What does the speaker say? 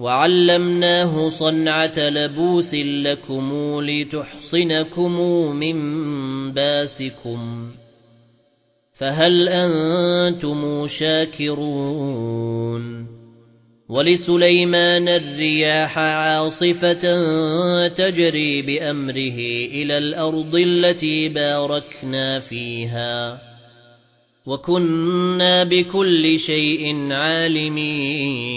وَعَلَّمْنَاهُ صَنْعَةَ لَبُوسٍ لَكُمْ لِتُحْصِنَكُمْ مِنْ بَاسِكُمْ فَهَلْ أَنْتُمْ شَاكِرُونَ وَلِسُلَيْمَانَ الرِّيَاحَ عَاصِفَةً تَجْرِي بِأَمْرِهِ إِلَى الْأَرْضِ الَّتِي بَارَكْنَا فِيهَا وَكُنَّا بِكُلِّ شَيْءٍ عَالِمِينَ